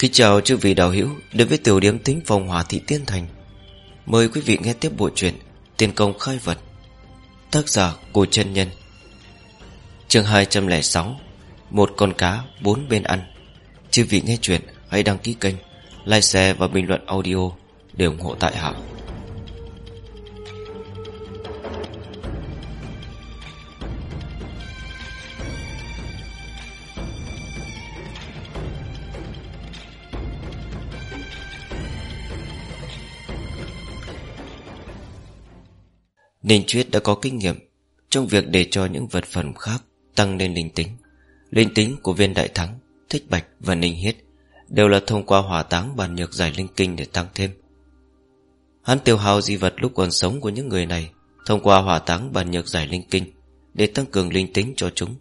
Kính chào chư vị đạo hữu đến với tiểu điểm tính phòng hỏa thị tiên thành. Mời quý vị nghe tiếp bộ truyện Tiên công khai vật, Tác giả Cô chân Nhân. Chương 206 Một con cá, bốn bên ăn. Chư vị nghe chuyện hãy đăng ký kênh, Like share và bình luận audio Để ủng hộ tại hạ. Ninh Chuyết đã có kinh nghiệm Trong việc để cho những vật phẩm khác Tăng lên linh tính. Linh tính của viên đại thắng, Thích bạch và ninh hiết Đều là thông qua hỏa táng bàn nhược giải linh kinh để tăng thêm. Hắn tiêu hao di vật lúc còn sống của những người này Thông qua hỏa táng bàn nhược giải linh kinh Để tăng cường linh tính cho chúng.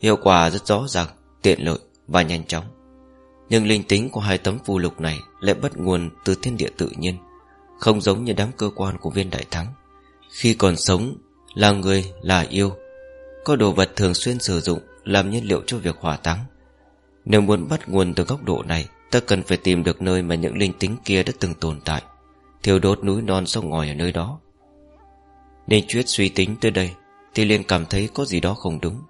Hiệu quả rất rõ ràng, Tiện lợi và nhanh chóng. Nhưng linh tính của hai tấm phù lục này Lại bắt nguồn từ thiên địa tự nhiên, Không giống như đám cơ quan của viên đại thắng khi còn sống, Là người, là yêu, Có đồ vật thường xuyên sử dụng Làm nhiên liệu cho việc hỏa táng. Nếu muốn bắt nguồn từ góc độ này, Ta cần phải tìm được nơi mà những linh tính kia đã từng tồn tại, Thiêu đốt núi non sông ngòi ở nơi đó. Nên Chuyết suy tính tới đây, Thì liền cảm thấy có gì đó không đúng.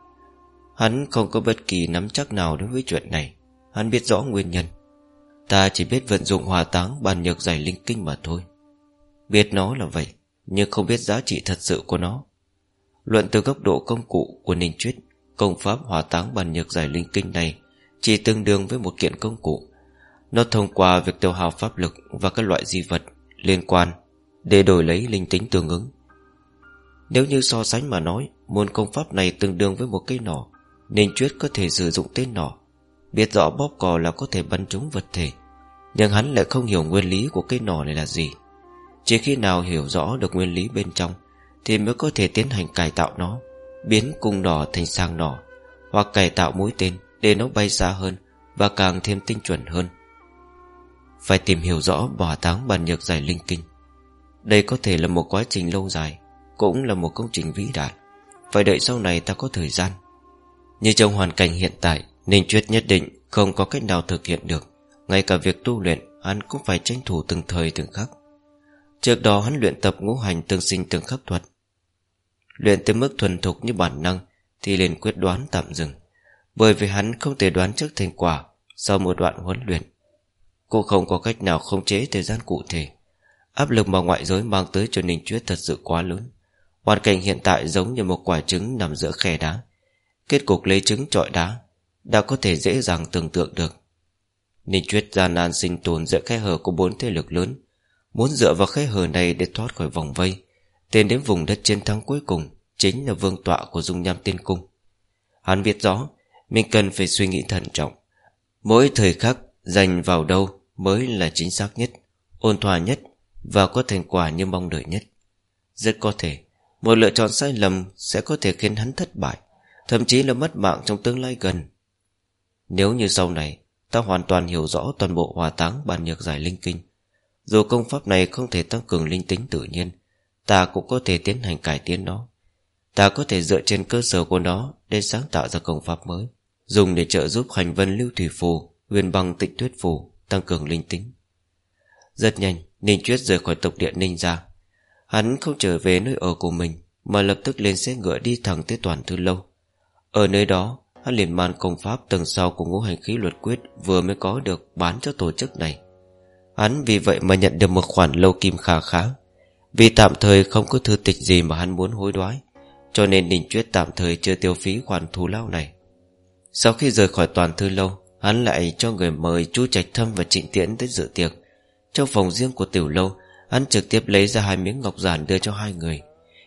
Hắn không có bất kỳ nắm chắc nào đối với chuyện này, Hắn biết rõ nguyên nhân. Ta chỉ biết vận dụng hòa táng bàn nhược giải linh kinh mà thôi. Biết nó là vậy nhưng không biết giá trị thật sự của nó. Luận từ góc độ công cụ của Ninh Chuyết, Công pháp hỏa táng bàn nhược giải linh kinh này Chỉ tương đương với một kiện công cụ. Nó thông qua việc tiêu hao pháp lực Và các loại di vật liên quan Để đổi lấy linh tính tương ứng. Nếu như so sánh mà nói, Môn công pháp này tương đương với một cây nỏ, Ninh Chuyết có thể sử dụng tên nỏ, Biết rõ bóp cò là có thể bắn trúng vật thể, Nhưng hắn lại không hiểu nguyên lý của cây nỏ này là gì chỉ khi nào hiểu rõ được nguyên lý bên trong, Thì mới có thể tiến hành cải tạo nó, Biến cung đỏ thành sang đỏ, Hoặc cải tạo mũi tên Để nó bay xa hơn Và càng thêm tinh chuẩn hơn. Phải tìm hiểu rõ bỏ táng bàn nhược giải linh kinh. Đây có thể là một quá trình lâu dài, Cũng là một công trình vĩ đại. Phải đợi sau này ta có thời gian. Như trong hoàn cảnh hiện tại Ninh Chuyết nhất định không có cách nào thực hiện được. Ngay cả việc tu luyện, Hắn cũng phải tranh thủ từng thời từng khắc. Trước đó hắn luyện tập ngũ hành tương sinh tương khắc thuật. Luyện tới mức thuần thục như bản năng Thì liền quyết đoán tạm dừng. Bởi vì hắn không thể đoán trước thành quả Sau một đoạn huấn luyện. Cô không có cách nào không chế thời gian cụ thể. Áp lực mà ngoại giới mang tới cho Ninh Chuyết thật sự quá lớn. Hoàn cảnh hiện tại giống như một quả trứng nằm giữa khe đá. Kết cục lấy trứng trọi đá Đã có thể dễ dàng tưởng tượng được. Ninh Chuyết gian nan sinh tồn giữa khe hở của bốn thế lực lớn. Muốn dựa vào khe hở này để thoát khỏi vòng vây, Tiến đến vùng đất chiến thắng cuối cùng Chính là vương tọa của dung nham tiên cung. Hắn biết rõ, Mình cần phải suy nghĩ thận trọng. Mỗi thời khắc dành vào đâu Mới là chính xác nhất, Ôn thỏa nhất Và có thành quả như mong đợi nhất. Rất có thể, Một lựa chọn sai lầm sẽ có thể khiến hắn thất bại, Thậm chí là mất mạng trong tương lai gần. Nếu như sau này Ta hoàn toàn hiểu rõ toàn bộ hòa táng bàn nhược giải linh kinh dù công pháp này không thể tăng cường linh tính tự nhiên, Ta cũng có thể tiến hành cải tiến nó. Ta có thể dựa trên cơ sở của nó Để sáng tạo ra công pháp mới, Dùng để trợ giúp hành vân lưu thủy phù, Huyền băng tịnh tuyết phù Tăng cường linh tính. Rất nhanh, Ninh Chuyết rời khỏi tộc địa Ninh ra. Hắn không trở về nơi ở của mình, Mà lập tức lên xe ngựa đi thẳng tới toàn thư lâu. Ở nơi đó, Hắn liền man công pháp tầng sau của ngũ hành khí luật quyết Vừa mới có được bán cho tổ chức này. Hắn vì vậy mà nhận được một khoản lâu kim khá khá. Vì tạm thời không có thư tịch gì mà hắn muốn hối đoái, Cho nên Ninh Chuyết tạm thời chưa tiêu phí khoản thù lao này. Sau khi rời khỏi toàn thư lâu, Hắn lại cho người mời chú Trạch Thâm và Trịnh Tiễn tới dự tiệc. Trong phòng riêng của tiểu lâu, Hắn trực tiếp lấy ra hai miếng ngọc giản đưa cho hai người.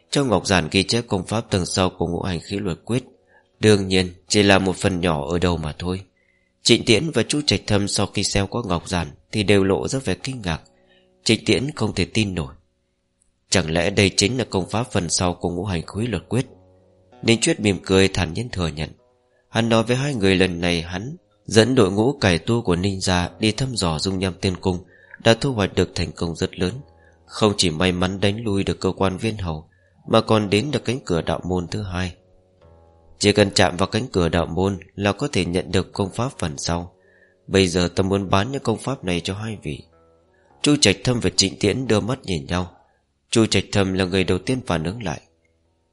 Trong ngọc giản ghi chép công pháp tầng sau của ngũ hành khí luật quyết. Đương nhiên, chỉ là một phần nhỏ ở đầu mà thôi. Trịnh Tiễn và chú Trạch Thâm sau khi xem qua ngọc giản Thì đều lộ rất vẻ kinh ngạc. Trịnh Tiễn không thể tin nổi. Chẳng lẽ đây chính là công pháp phần sau của ngũ hành khối luật quyết? Ninh Chuyết mỉm cười thản nhiên thừa nhận. Hắn nói với hai người lần này hắn Dẫn đội ngũ cải tu của Ninh gia Đi thăm dò dung nham tiên cung Đã thu hoạch được thành công rất lớn. Không chỉ may mắn đánh lui được cơ quan viên hầu, Mà còn đến được cánh cửa đạo môn thứ hai chỉ cần chạm vào cánh cửa đạo môn Là có thể nhận được công pháp phần sau. Bây giờ ta muốn bán những công pháp này cho hai vị. Chu Trạch Thâm và Trịnh Tiễn đưa mắt nhìn nhau. Chu Trạch Thâm là người đầu tiên phản ứng lại.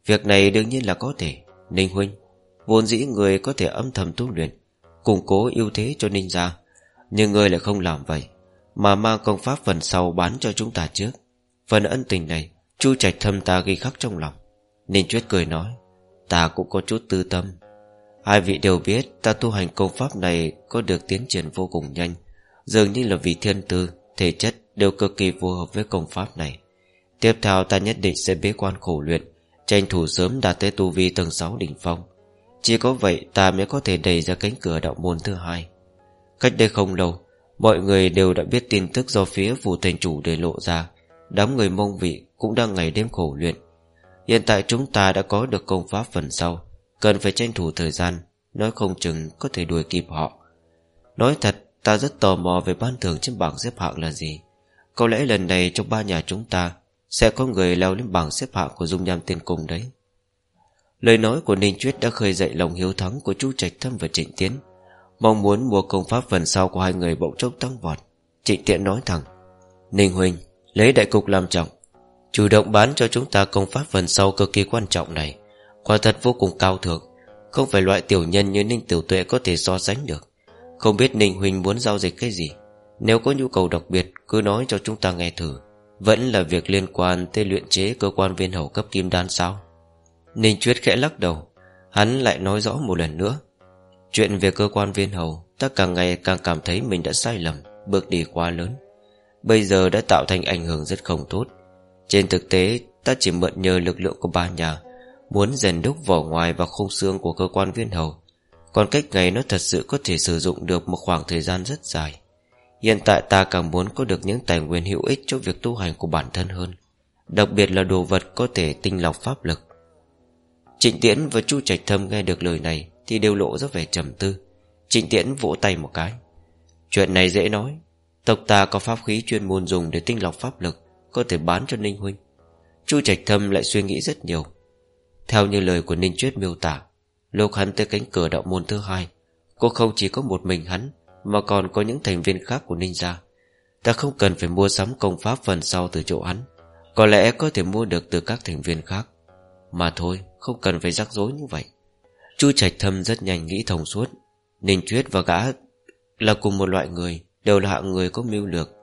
Việc này đương nhiên là có thể. Ninh Huynh, Vốn dĩ người có thể âm thầm tu luyện, Củng cố ưu thế cho Ninh gia. Nhưng người lại không làm vậy, Mà mang công pháp phần sau bán cho chúng ta trước. Phần ân tình này, Chu Trạch Thâm ta ghi khắc trong lòng. Ninh Chuyết cười nói Ta cũng có chút tư tâm. Hai vị đều biết ta tu hành công pháp này Có được tiến triển vô cùng nhanh. Dường như là vì thiên tư, Thể chất đều cực kỳ phù hợp với công pháp này. Tiếp theo ta nhất định sẽ bế quan khổ luyện, Tranh thủ sớm đạt tới tu vi tầng 6 đỉnh phong. Chỉ có vậy ta mới có thể đẩy ra cánh cửa đạo môn thứ hai. Cách đây không lâu, Mọi người đều đã biết tin tức do phía phủ thành chủ để lộ ra. Đám người mông vị cũng đang ngày đêm khổ luyện. Hiện tại chúng ta đã có được công pháp phần sau. Cần phải tranh thủ thời gian, Nói không chừng có thể đuổi kịp họ. Nói thật, Ta rất tò mò về ban thưởng trên bảng xếp hạng là gì. Có lẽ lần này trong ba nhà chúng ta, Sẽ có người leo lên bảng xếp hạng của dung nham tiên cung đấy. Lời nói của Ninh Chuyết đã khơi dậy lòng hiếu thắng của chú Trạch Thâm và Trịnh Tiến. Mong muốn mua công pháp phần sau của hai người bỗng chốc tăng vọt. Trịnh Tiện nói thẳng, Ninh Huỳnh Lấy đại cục làm trọng Chủ động bán cho chúng ta công pháp phần sau cực kỳ quan trọng này. Quả thật vô cùng cao thượng, Không phải loại tiểu nhân như Ninh Tiểu Tuệ có thể so sánh được. Không biết Ninh Huỳnh muốn giao dịch cái gì. Nếu có nhu cầu đặc biệt, Cứ nói cho chúng ta nghe thử. Vẫn là việc liên quan tới luyện chế cơ quan viên hầu cấp kim đan sao? Ninh Chuyết khẽ lắc đầu, Hắn lại nói rõ một lần nữa. Chuyện về cơ quan viên hầu, Ta càng ngày càng cảm thấy mình đã sai lầm, Bước đi quá lớn. Bây giờ đã tạo thành ảnh hưởng rất không tốt. Trên thực tế, Ta chỉ mượn nhờ lực lượng của ba nhà, Muốn rèn đúc vỏ ngoài và khung xương của cơ quan viên hầu. Còn cách này nó thật sự có thể sử dụng được Một khoảng thời gian rất dài. Hiện tại ta càng muốn có được những tài nguyên hữu ích Cho việc tu hành của bản thân hơn, Đặc biệt là đồ vật có thể tinh lọc pháp lực. Trịnh Tiễn và Chu Trạch Thâm nghe được lời này Thì đều lộ ra vẻ trầm tư. Trịnh Tiễn vỗ tay một cái. Chuyện này dễ nói. Tộc ta có pháp khí chuyên môn dùng để tinh lọc pháp lực. Có thể bán cho Ninh Huynh. Chu Trạch Thâm lại suy nghĩ rất nhiều. Theo như lời của Ninh Chuyết miêu tả, Lúc hắn tới cánh cửa đạo môn thứ hai, Cô không chỉ có một mình hắn, Mà còn có những thành viên khác của Ninh gia. Ta không cần phải mua sắm công pháp phần sau từ chỗ hắn, Có lẽ có thể mua được từ các thành viên khác. Mà thôi, Không cần phải rắc rối như vậy. Chu Trạch Thâm rất nhanh nghĩ thông suốt. Ninh Chuyết và gã Là cùng một loại người, Đều là hạng người có mưu lược.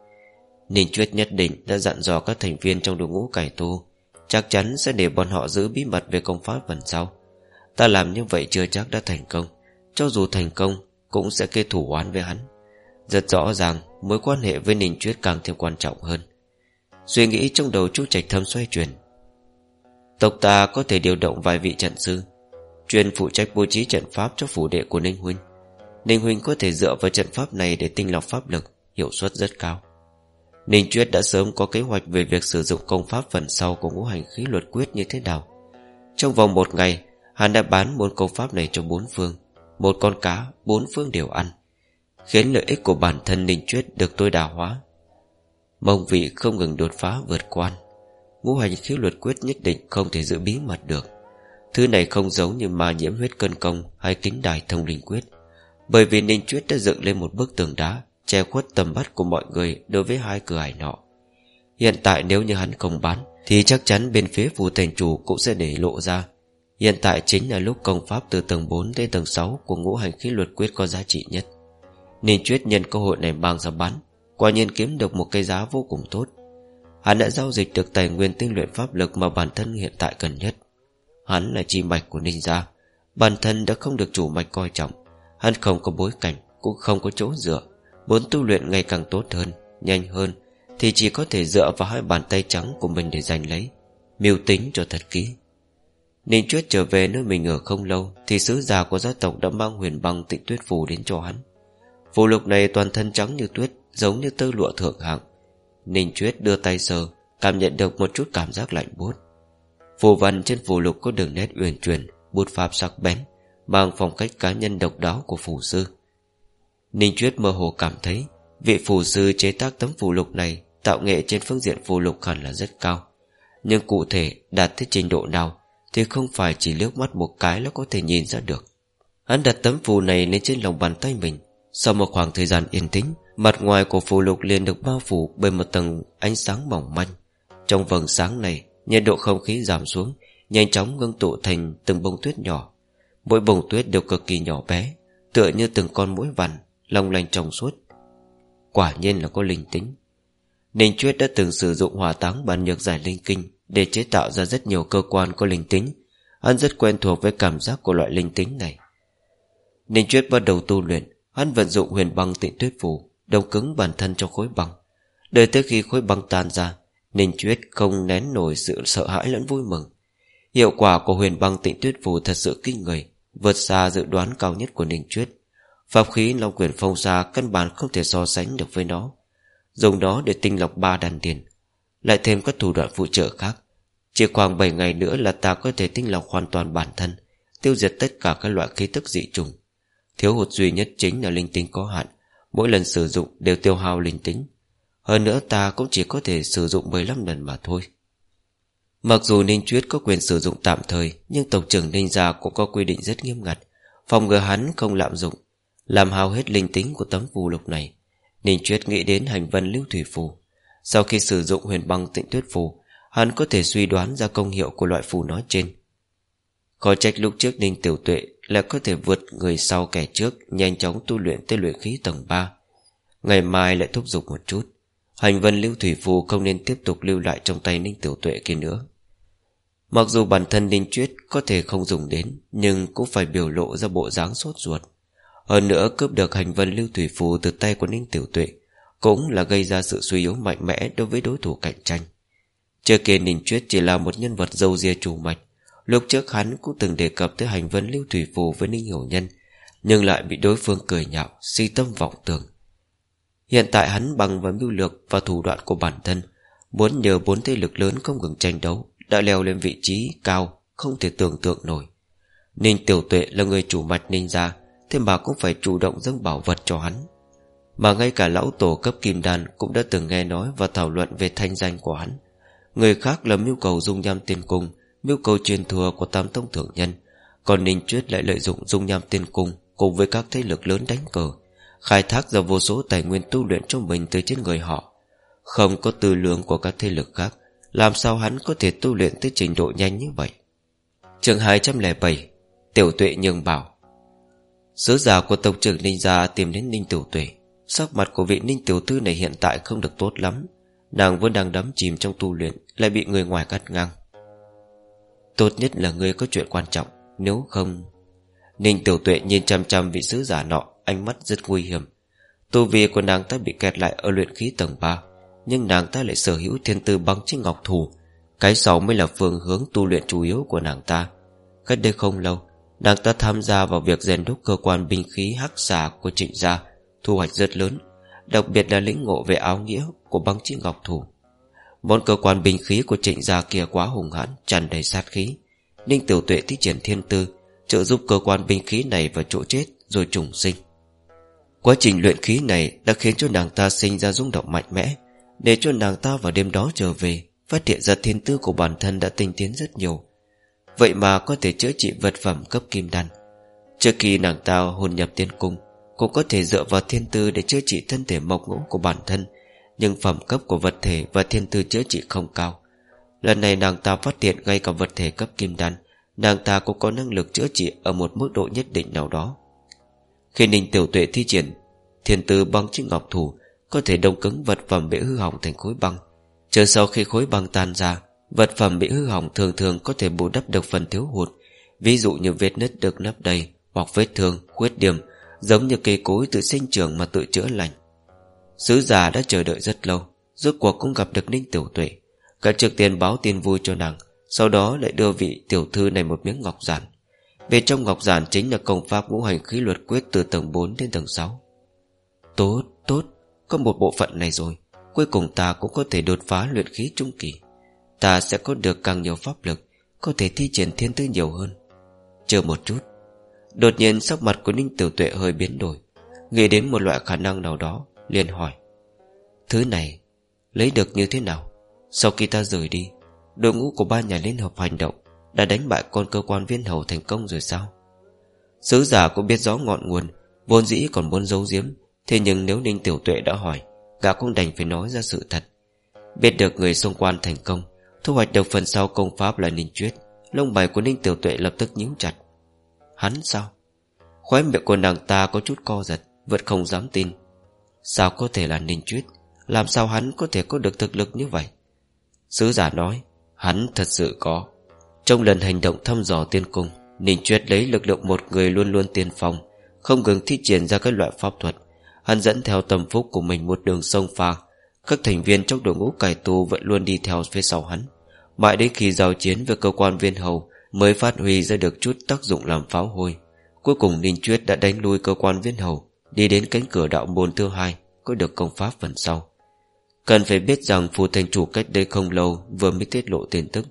Ninh Chuyết nhất định đã dặn dò các thành viên trong đội ngũ cải tu Chắc chắn sẽ để bọn họ giữ bí mật về công pháp phần sau. Ta làm như vậy chưa chắc đã thành công. Cho dù thành công, Cũng sẽ kết thủ oán với hắn. Rất rõ ràng, mối quan hệ với Ninh Chuyết càng thêm quan trọng hơn. Suy nghĩ trong đầu chú Trạch Thâm xoay chuyển. Tộc ta có thể điều động vài vị trận sư. Chuyên phụ trách bố trí trận pháp cho phủ đệ của Ninh Huynh. Ninh Huynh có thể dựa vào trận pháp này Để tinh lọc pháp lực, Hiệu suất rất cao. Ninh Chuyết đã sớm có kế hoạch Về việc sử dụng công pháp phần sau Của ngũ hành khí luật quyết như thế nào. Trong vòng một ngày, Hắn đã bán môn công pháp này cho bốn phương, Một con cá, bốn phương đều ăn, Khiến lợi ích của bản thân Ninh Chuyết Được tối đa hóa. Mong vị không ngừng đột phá vượt quan, Ngũ hành khí luật quyết nhất định Không thể giữ bí mật được. Thứ này không giống như ma nhiễm huyết cân công Hay kính đài thông linh quyết, bởi vì Ninh Chuyết đã dựng lên một bức tường đá Che khuất tầm mắt của mọi người Đối với hai cửa ải nọ. Hiện tại nếu như hắn không bán Thì chắc chắn bên phía phù thành chủ cũng sẽ để lộ ra. Hiện tại chính là lúc công pháp từ tầng 4 đến tầng 6 Của ngũ hành khí luật quyết có giá trị nhất. Ninh Chuyết nhân cơ hội này mang ra bán Quả nhiên kiếm được một cái giá vô cùng tốt. Hắn đã giao dịch được tài nguyên tinh luyện pháp lực Mà bản thân hiện tại cần nhất. Hắn là chi mạch của Ninh gia, Bản thân đã không được chủ mạch coi trọng. Hắn không có bối cảnh, Cũng không có chỗ dựa. Muốn tu luyện ngày càng tốt hơn, Nhanh hơn, Thì chỉ có thể dựa vào hai bàn tay trắng của mình để giành lấy. Mưu tính cho thật kỹ. Ninh Chuyết trở về nơi mình ở không lâu, Thì sứ giả của gia tộc đã mang huyền băng tịnh tuyết phù đến cho hắn. Phù lục này toàn thân trắng như tuyết, Giống như tơ lụa thượng hạng. Ninh Chuyết đưa tay sờ, Cảm nhận được một chút cảm giác lạnh buốt. Phù văn trên phù lục có đường nét uyển chuyển, Bút pháp sắc bén, Mang phong cách cá nhân độc đáo của phù sư. Ninh Chuyết mơ hồ cảm thấy, Vị phù sư chế tác tấm phù lục này Tạo nghệ trên phương diện phù lục hẳn là rất cao. Nhưng cụ thể đạt tới trình độ nào Thì không phải chỉ liếc mắt một cái là có thể nhìn ra được. Hắn đặt tấm phù này lên trên lòng bàn tay mình. Sau một khoảng thời gian yên tĩnh, Mặt ngoài của phù lục liền được bao phủ Bởi một tầng ánh sáng mỏng manh. Trong vầng sáng này, nhiệt độ không khí giảm xuống, Nhanh chóng ngưng tụ thành từng bông tuyết nhỏ. Mỗi bông tuyết đều cực kỳ nhỏ bé, Tựa như từng con mũi vằn. Long lanh trong suốt. Quả nhiên là có linh tính. Ninh Chuyết đã từng sử dụng hỏa táng bản nhược giải linh kinh Để chế tạo ra rất nhiều cơ quan có linh tính. Hắn rất quen thuộc với cảm giác của loại linh tính này. Ninh Chuyết bắt đầu tu luyện. Hắn vận dụng huyền băng tịnh tuyết phù, Đông cứng bản thân trong khối băng. Đợi tới khi khối băng tan ra, Ninh Chuyết không nén nổi sự sợ hãi lẫn vui mừng. Hiệu quả của huyền băng tịnh tuyết phù thật sự kinh người, Vượt xa dự đoán cao nhất của Ninh Chuyết. Pháp khí Long quyền phong Sa Căn bản không thể so sánh được với nó. Dùng đó để tinh lọc ba đàn tiền Lại thêm các thủ đoạn phụ trợ khác. Chỉ khoảng 7 ngày nữa là ta có thể tinh lọc hoàn toàn bản thân, Tiêu diệt tất cả các loại khí tức dị trùng. Thiếu hụt duy nhất chính là linh tính có hạn, Mỗi lần sử dụng đều tiêu hao linh tính. Hơn nữa ta cũng chỉ có thể sử dụng 15 lần mà thôi. Mặc dù Ninh Chuyết có quyền sử dụng tạm thời, Nhưng tổng trưởng Ninh Gia cũng có quy định rất nghiêm ngặt, Phòng ngừa hắn không lạm dụng. Làm hao hết linh tính của tấm phù lục này Ninh Chuyết nghĩ đến hành vân lưu thủy phù. Sau khi sử dụng huyền băng tịnh tuyết phù, Hắn có thể suy đoán ra công hiệu của loại phù nói trên. Khó trách lúc trước Ninh Tiểu Tuệ Là có thể vượt người sau kẻ trước, Nhanh chóng tu luyện tới luyện khí tầng 3 Ngày mai lại thúc giục một chút, Hành vân lưu thủy phù không nên tiếp tục lưu lại trong tay Ninh Tiểu Tuệ kia nữa. Mặc dù bản thân Ninh Chuyết có thể không dùng đến, Nhưng cũng phải biểu lộ ra bộ dáng sốt ruột. Hơn nữa cướp được hành vân lưu thủy phù từ tay của Ninh Tiểu Tuệ Cũng là gây ra sự suy yếu mạnh mẽ đối với đối thủ cạnh tranh. Trước kia Ninh Chuyết chỉ là một nhân vật dâu ria chủ mạch, Lúc trước hắn cũng từng đề cập tới hành vân lưu thủy phù với Ninh Hiểu Nhân, Nhưng lại bị đối phương cười nhạo, Si tâm vọng tưởng. Hiện tại hắn bằng vào mưu lược và thủ đoạn của bản thân, Muốn nhờ bốn thế lực lớn không ngừng tranh đấu, Đã leo lên vị trí cao, Không thể tưởng tượng nổi. Ninh Tiểu Tuệ là người chủ mạch Ninh gia Thế mà cũng phải chủ động dâng bảo vật cho hắn. Mà ngay cả lão tổ cấp kim đan Cũng đã từng nghe nói và thảo luận về thanh danh của hắn. Người khác là mưu cầu dung nham tiên cung, Mưu cầu truyền thừa của tam tông thượng nhân, Còn Ninh Chuyết lại lợi dụng dung nham tiên cung Cùng với các thế lực lớn đánh cờ, Khai thác ra vô số tài nguyên tu luyện cho mình từ trên người họ. Không có tư lượng của các thế lực khác, Làm sao hắn có thể tu luyện tới trình độ nhanh như vậy? Chương 207 Tiểu tuệ nhường bảo Sứ giả của tộc trưởng Ninh Gia tìm đến Ninh Tiểu Tuệ. Sắc mặt của vị Ninh Tiểu Thư này hiện tại không được tốt lắm. Nàng vẫn đang đắm chìm trong tu luyện, Lại bị người ngoài cắt ngang. Tốt nhất là người có chuyện quan trọng, Nếu không, Ninh Tiểu Tuệ nhìn chăm chăm vị sứ giả nọ, Ánh mắt rất nguy hiểm. Tu vi của nàng ta bị kẹt lại ở luyện khí tầng 3 Nhưng nàng ta lại sở hữu thiên tư băng trích ngọc thủ. Cái sáu mới là phương hướng tu luyện chủ yếu của nàng ta. Cách đây không lâu Nàng ta tham gia vào việc rèn đúc cơ quan binh khí hắc xà của trịnh gia, Thu hoạch rất lớn, Đặc biệt là lĩnh ngộ về áo nghĩa của băng chiếc ngọc thủ. Món cơ quan binh khí của trịnh gia kia quá hùng hãn, tràn đầy sát khí. Ninh tiểu tuệ thi triển thiên tư, Trợ giúp cơ quan binh khí này vào chỗ chết Rồi trùng sinh. Quá trình luyện khí này đã khiến cho nàng ta sinh ra rung động mạnh mẽ, Để cho nàng ta vào đêm đó trở về, Phát hiện ra thiên tư của bản thân đã tinh tiến rất nhiều. Vậy mà có thể chữa trị vật phẩm cấp kim đan. Trước khi nàng ta hồn nhập tiên cung, Cũng có thể dựa vào thiên tư để chữa trị thân thể mộc ngũ của bản thân, Nhưng phẩm cấp của vật thể và thiên tư chữa trị không cao. Lần này nàng ta phát hiện ngay cả vật thể cấp kim đan, Nàng ta cũng có năng lực chữa trị Ở một mức độ nhất định nào đó. Khi Ninh Tiểu Tuệ thi triển, Thiên tư băng chiếc ngọc thủ Có thể đông cứng vật phẩm bị hư hỏng thành khối băng. Chờ sau khi khối băng tan ra Vật phẩm bị hư hỏng thường thường có thể bù đắp được phần thiếu hụt. Ví dụ như vết nứt được nắp đầy Hoặc vết thương, khuyết điểm Giống như cây cối tự sinh trưởng mà tự chữa lành. Sứ giả đã chờ đợi rất lâu Rốt cuộc cũng gặp được Ninh Tiểu Tuệ. Cả trực tiền báo tin vui cho nàng Sau đó lại đưa vị tiểu thư này một miếng ngọc giản. Về trong ngọc giản chính là công pháp ngũ hành khí luật quyết Từ tầng 4 đến tầng 6 Tốt, tốt Có một bộ phận này rồi Cuối cùng ta cũng có thể đột phá luyện khí trung kỳ. Ta sẽ có được càng nhiều pháp lực, Có thể thi triển thiên tư nhiều hơn. Chờ một chút. Đột nhiên sắc mặt của Ninh Tiểu Tuệ hơi biến đổi, Nghĩ đến một loại khả năng nào đó, liền hỏi. Thứ này, Lấy được như thế nào? Sau khi ta rời đi, Đội ngũ của ba nhà liên hợp hành động Đã đánh bại con cơ quan viên hầu thành công rồi sao? Sứ giả cũng biết rõ ngọn nguồn, Vốn dĩ còn muốn giấu giếm, Thế nhưng nếu Ninh Tiểu Tuệ đã hỏi, Gã cũng đành phải nói ra sự thật. Biết được người xung quan thành công Thu hoạch được phần sau công pháp là Ninh Chuyết Lông mày của Ninh Tiểu Tuệ lập tức nhíu chặt. Hắn sao? Khóe miệng của nàng ta có chút co giật, Vẫn không dám tin. Sao có thể là Ninh Chuyết Làm sao hắn có thể có được thực lực như vậy? Sứ giả nói, Hắn thật sự có. Trong lần hành động thăm dò tiên cung Ninh Chuyết lấy lực lượng một người luôn luôn tiên phong, Không ngừng thi triển ra các loại pháp thuật. Hắn dẫn theo tầm phúc của mình một đường sông pha các thành viên trong đội ngũ cải tù Vẫn luôn đi theo phía sau hắn. Mãi đến khi giao chiến với cơ quan viên hầu Mới phát huy ra được chút tác dụng làm pháo hôi. Cuối cùng Ninh Chuyết đã đánh lui cơ quan viên hầu, Đi đến cánh cửa đạo môn thứ hai, Có được công pháp phần sau. Cần phải biết rằng phù thành chủ cách đây không lâu Vừa mới tiết lộ tin tức.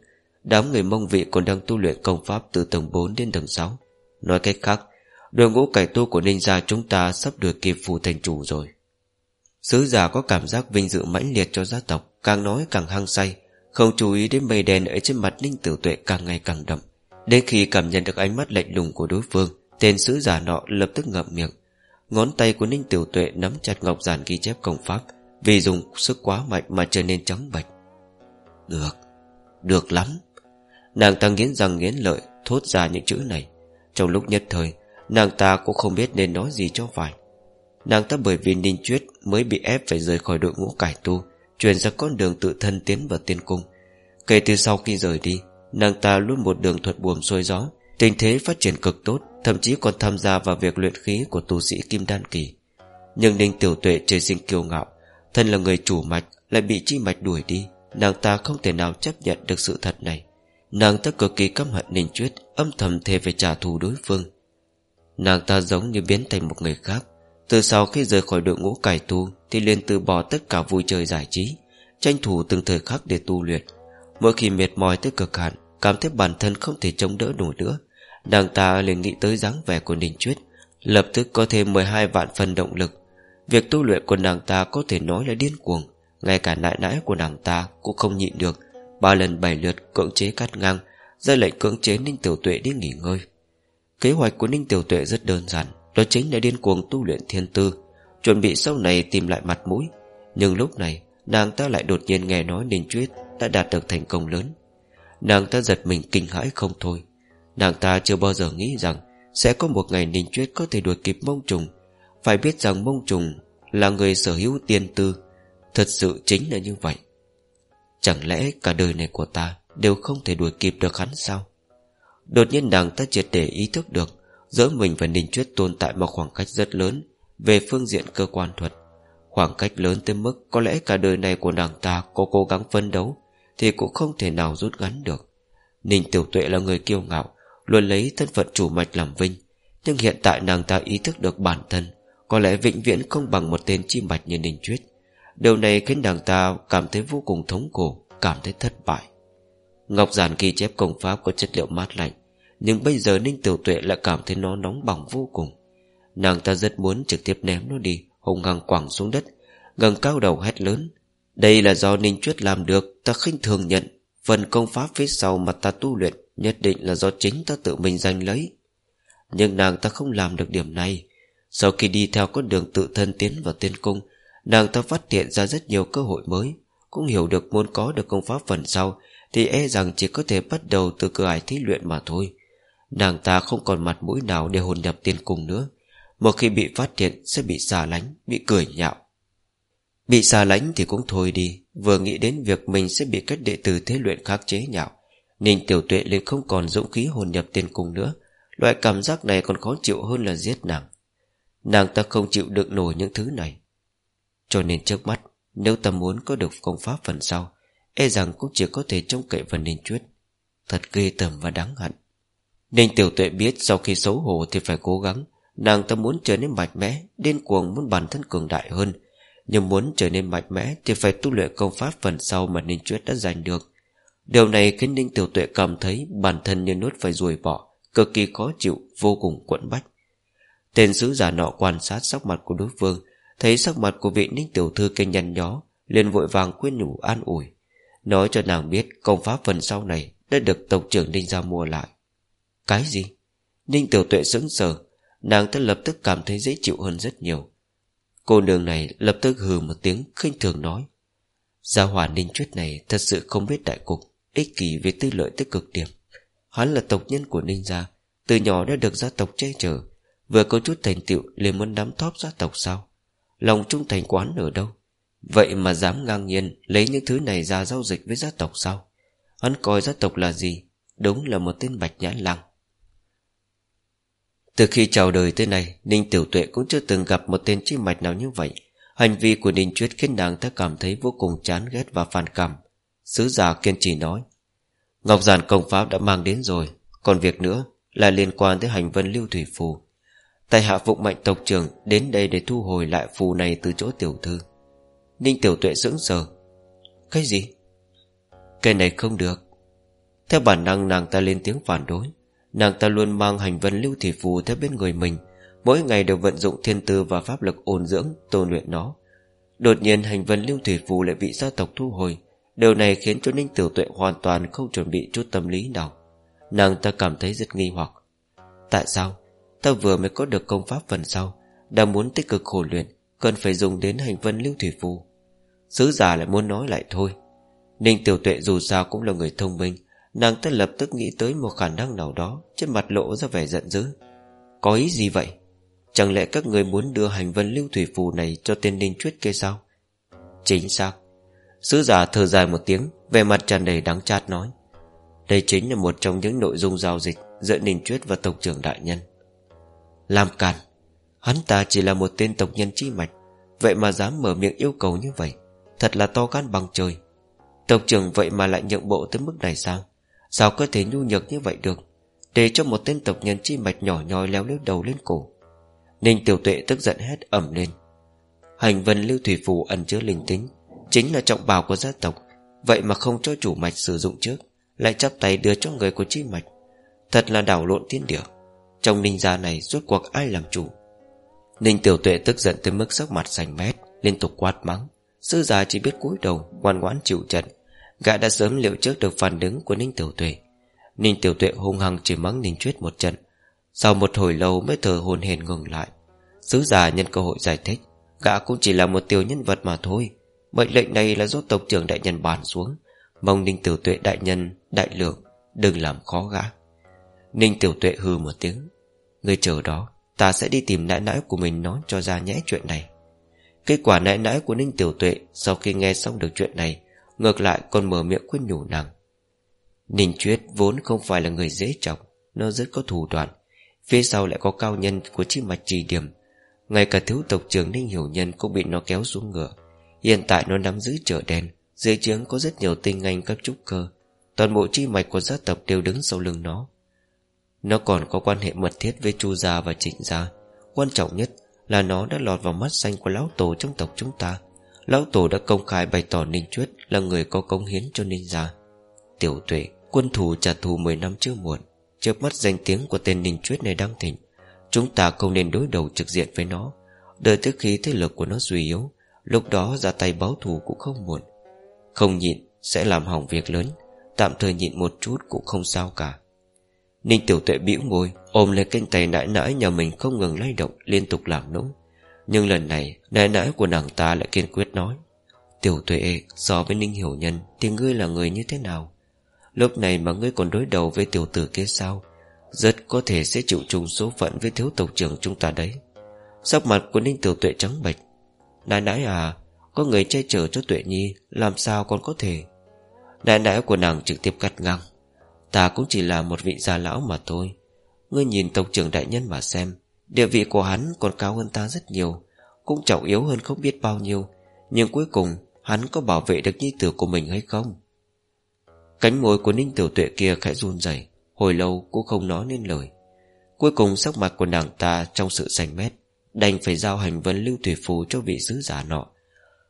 Đám người mông vị còn đang tu luyện công pháp Từ tầng 4 đến tầng 6 Nói cách khác, Đội ngũ cải tu của ninh gia chúng ta Sắp được kịp phù thành chủ rồi. Sứ giả có cảm giác vinh dự mãnh liệt cho gia tộc, Càng nói càng hăng say. Không chú ý đến mây đen ở trên mặt ninh tử tuệ càng ngày càng đậm. Đến khi cảm nhận được ánh mắt lạnh lùng của đối phương, Tên sứ giả nọ lập tức ngậm miệng. Ngón tay của ninh tiểu tuệ nắm chặt ngọc giản ghi chép công pháp, Vì dùng sức quá mạnh mà trở nên trắng bạch. Được Được lắm. Nàng ta nghiến răng nghiến lợi, Thốt ra những chữ này. Trong lúc nhất thời, Nàng ta cũng không biết nên nói gì cho phải. Nàng ta bởi vì Ninh Chuyết Mới bị ép phải rời khỏi đội ngũ cải tu, Chuyển ra con đường tự thân tiến vào tiên cung. Kể từ sau khi rời đi, Nàng ta luôn một đường thuật buồm xuôi gió, Tình thế phát triển cực tốt, Thậm chí còn tham gia vào việc luyện khí của tu sĩ Kim Đan Kỳ. Nhưng Ninh Tiểu Tuệ trời sinh kiêu ngạo, Thân là người chủ mạch, Lại bị chi mạch đuổi đi, Nàng ta không thể nào chấp nhận được sự thật này. Nàng ta cực kỳ căm hận Ninh Chuyết, Âm thầm thề về trả thù đối phương. Nàng ta giống như biến thành một người khác. Từ sau khi rời khỏi đội ngũ cải tu, Thì liền từ bỏ tất cả vui chơi giải trí, Tranh thủ từng thời khắc để tu luyện. Mỗi khi mệt mỏi tới cực hạn, Cảm thấy bản thân không thể chống đỡ nổi nữa Nàng ta liền nghĩ tới dáng vẻ của Ninh Chuyết, Lập tức có thêm 12 vạn phần động lực. Việc tu luyện của nàng ta có thể nói là điên cuồng, Ngay cả nại nãi của nàng ta Cũng không nhịn được. Ba lần bảy lượt cưỡng chế cắt ngang, ra lệnh cưỡng chế Ninh Tiểu Tuệ đi nghỉ ngơi. Kế hoạch của Ninh Tiểu Tuệ rất đơn giản đó chính là điên cuồng tu luyện thiên tư, Chuẩn bị sau này tìm lại mặt mũi. Nhưng lúc này, Nàng ta lại đột nhiên nghe nói Ninh Chuyết Đã đạt được thành công lớn. Nàng ta giật mình kinh hãi không thôi. Nàng ta chưa bao giờ nghĩ rằng Sẽ có một ngày Ninh Chuyết có thể đuổi kịp mông trùng. Phải biết rằng mông trùng Là người sở hữu tiên tư. Thật sự chính là như vậy. Chẳng lẽ cả đời này của ta Đều không thể đuổi kịp được hắn sao? Đột nhiên nàng ta triệt để ý thức được Giữa mình và Ninh Chuyết tồn tại một khoảng cách rất lớn Về phương diện cơ quan thuật. Khoảng cách lớn tới mức Có lẽ cả đời này của nàng ta Có cố gắng phấn đấu Thì cũng không thể nào rút ngắn được. Ninh Tiểu Tuệ là người kiêu ngạo, Luôn lấy thân phận chủ mạch làm vinh, Nhưng hiện tại nàng ta ý thức được bản thân Có lẽ vĩnh viễn không bằng một tên chi mạch như Ninh Chuyết Điều này khiến nàng ta cảm thấy vô cùng thống khổ, Cảm thấy thất bại. Ngọc giản ghi chép công pháp có chất liệu mát lạnh nhưng bây giờ Ninh Tiểu Tuệ lại cảm thấy nó nóng bỏng vô cùng. Nàng ta rất muốn trực tiếp ném nó đi, Hùng hăng quẳng xuống đất gần cao đầu hét lớn. Đây là do Ninh Chuyết làm được, Ta khinh thường nhận. Phần công pháp phía sau mà ta tu luyện Nhất định là do chính ta tự mình giành lấy. Nhưng nàng ta không làm được điểm này. Sau khi đi theo con đường tự thân tiến vào tiên cung, Nàng ta phát hiện ra rất nhiều cơ hội mới. Cũng hiểu được muốn có được công pháp phần sau, Thì e rằng chỉ có thể bắt đầu từ cửa ải thí luyện mà thôi. Nàng ta không còn mặt mũi nào để hồn nhập tiên cung nữa Một khi bị phát hiện sẽ bị xà lánh, Bị cười nhạo. Bị xà lánh thì cũng thôi đi, Vừa nghĩ đến việc mình sẽ bị các đệ tử thế luyện khác chế nhạo Ninh tiểu tuệ liền không còn dũng khí hồn nhập tiên cung nữa. Loại cảm giác này còn khó chịu hơn là giết nàng. Nàng ta không chịu đựng nổi những thứ này. Cho nên trước mắt, Nếu ta muốn có được công pháp phần sau E rằng cũng chỉ có thể trông cậy phần Ninh Chuyết. Thật ghê tởm và đáng hận. Ninh Tiểu Tuệ biết sau khi xấu hổ thì phải cố gắng. Nàng ta muốn trở nên mạnh mẽ Điên cuồng muốn bản thân cường đại hơn. Nhưng muốn trở nên mạnh mẽ Thì phải tu luyện công pháp phần sau mà Ninh Chuyết đã giành được. Điều này khiến Ninh Tiểu Tuệ cảm thấy Bản thân như nuốt phải ruồi bỏ Cực kỳ khó chịu, vô cùng quẫn bách. Tên sứ giả nọ quan sát sắc mặt của đối phương Thấy sắc mặt của vị Ninh Tiểu Thư kinh nhăn nhó liền vội vàng khuyên nhủ an ủi. Nói cho nàng biết công pháp phần sau này Đã được tộc trưởng Ninh ra mua lại. Cái gì? Ninh Tiểu Tuệ sững sờ, Nàng ta lập tức cảm thấy dễ chịu hơn rất nhiều. Cô nương này lập tức hừ một tiếng, khinh thường nói, Gia hỏa ninh chuyết này Thật sự không biết đại cục, Ích kỷ về tư lợi tới cực điểm. Hắn là tộc nhân của ninh gia, Từ nhỏ đã được gia tộc che chở, Vừa có chút thành tựu liền muốn nắm thóp gia tộc sao? Lòng trung thành quán ở đâu? Vậy mà dám ngang nhiên Lấy những thứ này ra giao dịch với gia tộc sao? Hắn coi gia tộc là gì? Đúng là một tên bạch nhãn lăng. Từ khi chào đời tới nay, Ninh Tiểu Tuệ cũng chưa từng gặp một tên chi mạch nào như vậy. Hành vi của Ninh Chuyết khiến nàng ta cảm thấy vô cùng chán ghét và phản cảm. Sứ giả kiên trì nói, Ngọc giản công pháp đã mang đến rồi, Còn việc nữa là liên quan tới hành vân lưu thủy phù. Tài hạ vụng mạnh tộc trưởng Đến đây để thu hồi lại phù này từ chỗ tiểu thư. Ninh tiểu tuệ sững sờ. Cái gì? Cái này không được. Theo bản năng nàng ta lên tiếng phản đối. Nàng ta luôn mang hành vân lưu thủy phù Theo bên người mình. Mỗi ngày đều vận dụng thiên tư và pháp lực ôn dưỡng Tôn luyện nó. Đột nhiên hành vân lưu thủy phù lại bị gia tộc thu hồi. Điều này khiến cho Ninh Tiểu Tuệ hoàn toàn không chuẩn bị chút tâm lý nào. Nàng ta cảm thấy rất nghi hoặc. Tại sao? Ta vừa mới có được công pháp phần sau, Đang muốn tích cực khổ luyện, Cần phải dùng đến hành vân lưu thủy phù. Sứ giả lại muốn nói lại thôi. Ninh Tiểu Tuệ dù sao cũng là người thông minh Nàng ta lập tức nghĩ tới một khả năng nào đó Trên mặt lộ ra vẻ giận dữ. Có ý gì vậy? Chẳng lẽ các người muốn đưa hành vân lưu thủy phù này Cho tên Ninh Chuyết kia sao? Chính xác. Sứ giả thở dài một tiếng Về mặt tràn đầy đáng chát nói. Đây chính là một trong những nội dung giao dịch Giữa Ninh Chuyết và Tộc trưởng Đại Nhân. Làm càn. Hắn ta chỉ là một tên tộc nhân chi mạch, Vậy mà dám mở miệng yêu cầu như vậy, Thật là to gan bằng trời. Tộc trưởng vậy mà lại nhượng bộ tới mức này sao? Sao có thể nhu nhược như vậy được? Để cho một tên tộc nhân chi mạch nhỏ nhoi leo lên đầu lên cổ. Ninh tiểu tuệ tức giận hét ẩm lên. Hành vân lưu thủy phù ẩn chứa linh tính, Chính là trọng bào của gia tộc. Vậy mà không cho chủ mạch sử dụng trước, Lại chắp tay đưa cho người của chi mạch. Thật là đảo lộn thiên địa. Trong ninh gia này rốt cuộc ai làm chủ? Ninh tiểu tuệ tức giận tới mức sắc mặt sành mét, Liên tục quát mắng. Sư già chỉ biết cúi đầu, ngoan ngoãn chịu trận. Gã đã sớm liệu trước được phản ứng của Ninh tiểu tuệ. Ninh tiểu tuệ hung hăng chỉ mắng Ninh chuyết một trận. Sau một hồi lâu mới thở hồn hển ngừng lại. Sứ giả nhân cơ hội giải thích, Gã cũng chỉ là một tiểu nhân vật mà thôi. Mệnh lệnh này là do tộc trưởng đại nhân bàn xuống. Mong Ninh Tiểu Tuệ đại nhân, Đại lượng, Đừng làm khó gã. Ninh Tiểu Tuệ hư một tiếng Người chờ đó, Ta sẽ đi tìm nãi nãi của mình nói cho ra nhẽ chuyện này. Kết quả nãi nãi của Ninh Tiểu Tuệ Sau khi nghe xong được chuyện này Ngược lại còn mở miệng khuyên nhủ nàng. Ninh Chuyết vốn không phải là người dễ chọc, Nó rất có thủ đoạn. Phía sau lại có cao nhân của chi mạch trì điểm. Ngay cả thiếu tộc trưởng Ninh Hiểu Nhân Cũng bị nó kéo xuống ngựa. Hiện tại nó nắm giữ chợ đen, Dưới trướng có rất nhiều tinh anh các trúc cơ. Toàn bộ chi mạch của gia tộc đều đứng sau lưng nó. Nó còn có quan hệ mật thiết với Chu Gia và Trịnh Gia. Quan trọng nhất là nó đã lọt vào mắt xanh của lão tổ trong tộc chúng ta. Lão tổ đã công khai bày tỏ Ninh Chuyết Là người có công hiến cho Ninh Gia. Tiểu tuệ, Quân thủ trả thù 10 năm chưa muộn, Trước mắt danh tiếng của tên Ninh Chuyết này đang thịnh. Chúng ta không nên đối đầu trực diện với nó. Đợi tới khi thế lực của nó suy yếu, Lúc đó ra tay báo thù cũng không muộn. Không nhịn sẽ làm hỏng việc lớn, Tạm thời nhịn một chút cũng không sao cả. Ninh tiểu tuệ bĩu môi, Ôm lấy cánh tay nãi nãi nhà mình không ngừng lay động, Liên tục làm nũng. Nhưng lần này, nãi nãi của nàng ta lại kiên quyết nói, Tiểu tuệ, so với Ninh Hiểu Nhân Thì ngươi là người như thế nào? Lúc này mà ngươi còn đối đầu với tiểu tử kia sao? Rất có thể sẽ chịu trùng số phận Với thiếu tộc trưởng chúng ta đấy. Sắc mặt của Ninh Tiểu Tuệ trắng bệch, Nãi nãi à Có người che chở cho Tuệ Nhi, Làm sao còn có thể? Nãi nãi của nàng trực tiếp cắt ngang, Ta cũng chỉ là một vị già lão mà thôi. Ngươi nhìn tộc trưởng đại nhân mà xem Địa vị của hắn còn cao hơn ta rất nhiều, Cũng trọng yếu hơn không biết bao nhiêu, Nhưng cuối cùng Hắn có bảo vệ được nhi tử của mình hay không? Cánh môi của Ninh Tiểu Tuệ kia khẽ run rẩy, Hồi lâu cũng không nói nên lời. Cuối cùng sắc mặt của nàng ta Trong sự xanh mét, Đành phải giao hành vấn lưu thủy phù cho vị sứ giả nọ.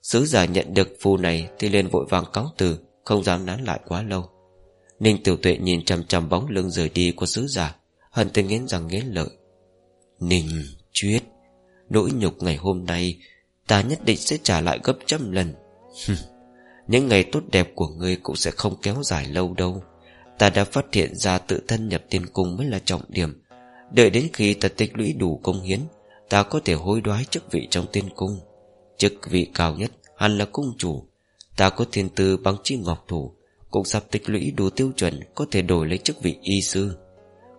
Sứ giả nhận được phù này Thì liền vội vàng cáo từ, Không dám nán lại quá lâu. Ninh tiểu tuệ nhìn chằm chằm bóng lưng rời đi của sứ giả, Hận tình nghiến rằng nghiến lợi. Ninh chuyết. Nỗi nhục ngày hôm nay, Ta nhất định sẽ trả lại gấp trăm lần. Những ngày tốt đẹp của ngươi Cũng sẽ không kéo dài lâu đâu. Ta đã phát hiện ra tự thân nhập tiên cung mới là trọng điểm. Đợi đến khi ta tích lũy đủ công hiến, Ta có thể hối đoái chức vị trong tiên cung. Chức vị cao nhất Hẳn là cung chủ. Ta có thiên tư bằng chi ngọc thủ, Cũng sắp tích lũy đủ tiêu chuẩn Có thể đổi lấy chức vị y sư.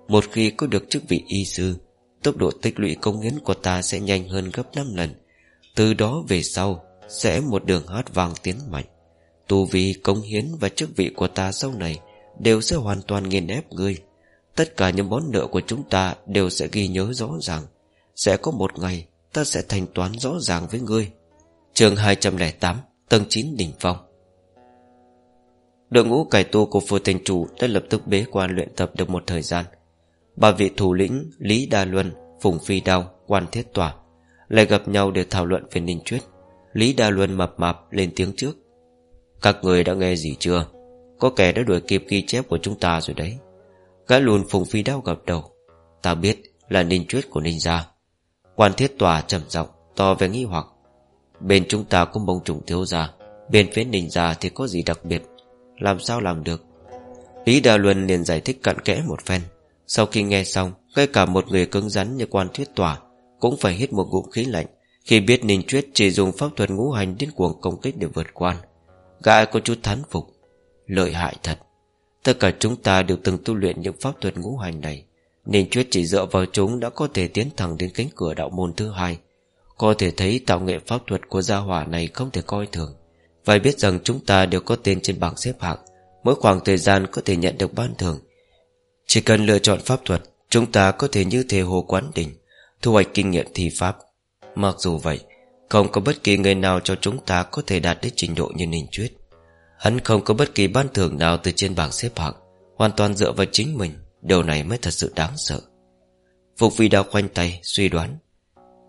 Một khi có được chức vị y sư Tốc độ tích lũy công hiến của ta Sẽ nhanh hơn gấp 5 lần. Từ đó về sau, Sẽ một đường hát vang tiến mạnh. Tu vi, công hiến và chức vị của ta sau này Đều sẽ hoàn toàn nghiền ép ngươi. Tất cả những món nợ của chúng ta Đều sẽ ghi nhớ rõ ràng. Sẽ có một ngày, ta sẽ thanh toán rõ ràng với ngươi. Trường 208 Tầng 9 đỉnh phong. Đội ngũ cải tu của phù thành chủ Đã lập tức bế quan luyện tập được một thời gian. Ba vị thủ lĩnh Lý Đa Luân, Phùng Phi Đao, Quan Thiết tòa Lại gặp nhau để thảo luận về Ninh Chuyết. Lý Đa Luân mập mạp lên tiếng trước. Các người đã nghe gì chưa? Có kẻ đã đuổi kịp ghi chép của chúng ta rồi đấy. Gã lùn Phùng Phi Đao gập đầu. Ta biết là Ninh Chuyết của Ninh Gia. Quan Thiết tòa trầm giọng To về nghi hoặc. Bên chúng ta có bông trùng thiếu gia Bên phía Ninh Gia thì có gì đặc biệt? Làm sao làm được? Lý Đa Luân liền giải thích cặn kẽ một phen. Sau khi nghe xong, Ngay cả một người cứng rắn như quan thuyết tỏa Cũng phải hít một ngụm khí lạnh. Khi biết Ninh Chuyết chỉ dùng pháp thuật ngũ hành Đến cuồng công kích để vượt quan Gã có chút thán phục. Lợi hại thật. Tất cả chúng ta đều từng tu luyện những pháp thuật ngũ hành này. Ninh Chuyết chỉ dựa vào chúng Đã có thể tiến thẳng đến cánh cửa đạo môn thứ hai. Có thể thấy tạo nghệ pháp thuật của gia hỏa này không thể coi thường. Phải biết rằng chúng ta đều có tên trên bảng xếp hạng. Mỗi khoảng thời gian có thể nhận được ban thưởng. Chỉ cần lựa chọn pháp thuật Chúng ta có thể như thế hồ quán đỉnh Thu hoạch kinh nghiệm thi pháp. Mặc dù vậy Không có bất kỳ người nào cho chúng ta Có thể đạt đến trình độ như Ninh Chuyết Hắn không có bất kỳ ban thưởng nào Từ trên bảng xếp hạng Hoàn toàn dựa vào chính mình Điều này mới thật sự đáng sợ. Phục vi đao khoanh tay suy đoán.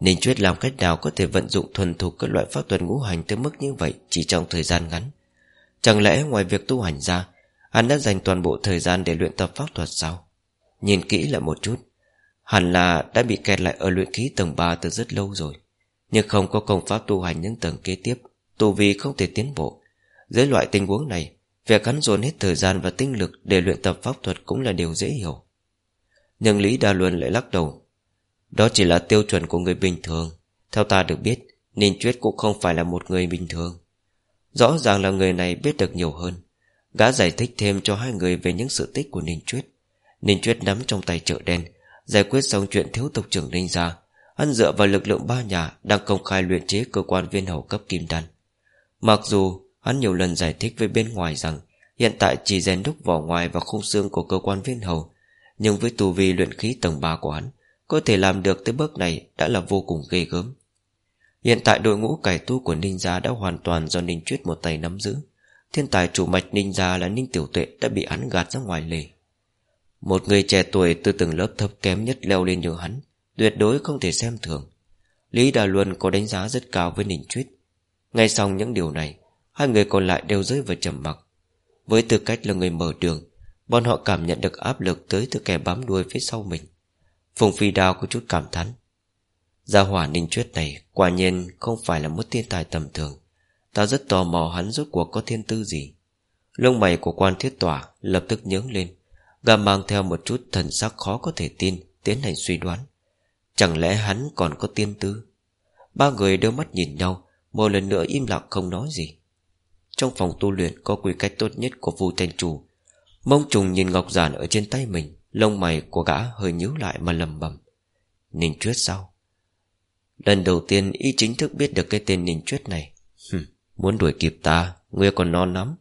Ninh Chuyết làm cách nào có thể vận dụng thuần thục các loại pháp thuật ngũ hành tới mức như vậy chỉ trong thời gian ngắn. Chẳng lẽ ngoài việc tu hành ra, hắn đã dành toàn bộ thời gian để luyện tập pháp thuật sau. Nhìn kỹ lại một chút, hẳn là đã bị kẹt lại ở luyện khí tầng 3 từ rất lâu rồi. Nhưng không có công pháp tu hành những tầng kế tiếp, tu vi không thể tiến bộ. Dưới loại tình huống này, việc hắn dồn hết thời gian và tinh lực để luyện tập pháp thuật cũng là điều dễ hiểu. Nhưng Lý Đa Luân lại lắc đầu đó chỉ là tiêu chuẩn của người bình thường Theo ta được biết Ninh Chuyết cũng không phải là một người bình thường Rõ ràng là người này biết được nhiều hơn Gã giải thích thêm cho hai người Về những sự tích của Ninh Chuyết. Ninh Chuyết nắm trong tay chợ đen, Giải quyết xong chuyện thiếu tộc trưởng Ninh ra. Hắn dựa vào lực lượng ba nhà Đang công khai luyện chế cơ quan viên hầu cấp kim đan. Mặc dù hắn nhiều lần giải thích với bên ngoài rằng Hiện tại chỉ rèn đúc vỏ ngoài và khung xương của cơ quan viên hầu, Nhưng với tù vi luyện khí tầng 3 của hắn, có thể làm được tới bước này đã là vô cùng ghê gớm. Hiện tại đội ngũ cải tu của Ninh Gia đã hoàn toàn do Ninh Chuyết một tay nắm giữ. Thiên tài chủ mạch Ninh Gia là Ninh Tiểu Tuệ đã bị hắn gạt ra ngoài lề. Một người trẻ tuổi từ từng lớp thấp kém nhất leo lên như hắn, Tuyệt đối không thể xem thường. Lý Đà Luân có đánh giá rất cao với Ninh Chuyết. Ngay sau những điều này, Hai người còn lại đều rơi vào trầm mặc. Với tư cách là người mở đường, Bọn họ cảm nhận được áp lực tới từ kẻ bám đuôi phía sau mình. Phùng Phi Đao có chút cảm thán. Gia hỏa ninh chuyết này Quả nhiên không phải là một thiên tài tầm thường. Ta rất tò mò hắn rốt cuộc có thiên tư gì. Lông mày của quan thiết tỏa Lập tức nhướng lên. Gà mang theo một chút thần sắc khó có thể tin Tiến hành suy đoán. Chẳng lẽ hắn còn có tiên tư? Ba người đưa mắt nhìn nhau Một lần nữa im lặng không nói gì. Trong phòng tu luyện có quy cách tốt nhất của phù thanh chủ Mông trùng nhìn ngọc giản ở trên tay mình Lông mày của gã hơi nhíu lại mà lầm bầm Ninh Chuyết sao? Lần đầu tiên y chính thức biết được cái tên Ninh Chuyết này. Hừm, Muốn đuổi kịp ta, Ngươi còn non lắm.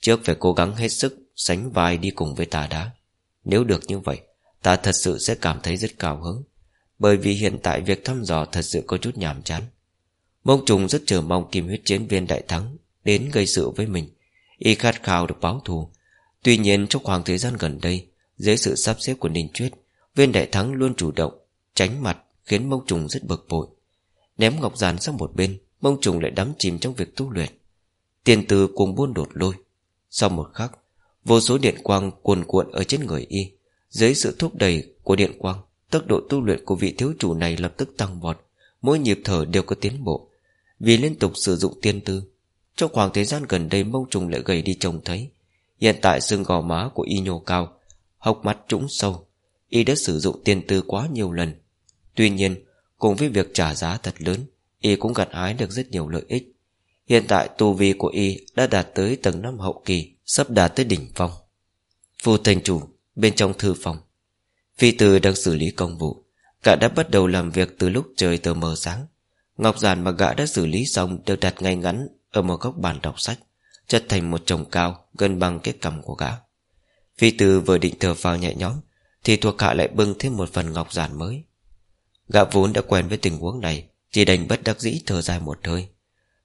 Trước phải cố gắng hết sức, Sánh vai đi cùng với ta đã. Nếu được như vậy, Ta thật sự sẽ cảm thấy rất cao hứng. Bởi vì hiện tại việc thăm dò thật sự có chút nhàm chán. Mông trùng rất chờ mong kim huyết chiến viên đại thắng Đến gây sự với mình. Y khát khao được báo thù. Tuy nhiên trong khoảng thời gian gần đây, dưới sự sắp xếp của Ninh Chuyết Viên đại thắng luôn chủ động, Tránh mặt khiến mông trùng rất bực bội. Ném ngọc giàn sang một bên Mông trùng lại đắm chìm trong việc tu luyện. Tiền từ cuồng buôn đột lôi. Sau một khắc, Vô số điện quang cuồn cuộn ở trên người y. Dưới sự thúc đẩy của điện quang, Tốc độ tu luyện của vị thiếu chủ này lập tức tăng vọt. Mỗi nhịp thở đều có tiến bộ. Vì liên tục sử dụng tiên tư, Trong khoảng thời gian gần đây mông trùng lại gầy đi trông thấy. Hiện tại xương gò má của y nhô cao, Hốc mắt trũng sâu. Y đã sử dụng tiền tư quá nhiều lần. Tuy nhiên, Cùng với việc trả giá thật lớn Y cũng gặt hái được rất nhiều lợi ích. Hiện tại tu vi của Y đã đạt tới tầng năm hậu kỳ, Sắp đạt tới đỉnh phong. Phù thành chủ, Bên trong thư phòng. Phi từ đang xử lý công vụ. Gã đã bắt đầu làm việc từ lúc trời tờ mờ sáng. Ngọc giản mà gã đã xử lý xong Được đặt ngay ngắn Ở một góc bàn đọc sách, Chất thành một chồng cao Gần bằng cái cầm của gã. Phi từ vừa định thở phào nhẹ nhõm, Thì thuộc hạ lại bưng thêm một phần ngọc giản mới. Gã vốn đã quen với tình huống này chỉ đành bất đắc dĩ thở dài một hơi.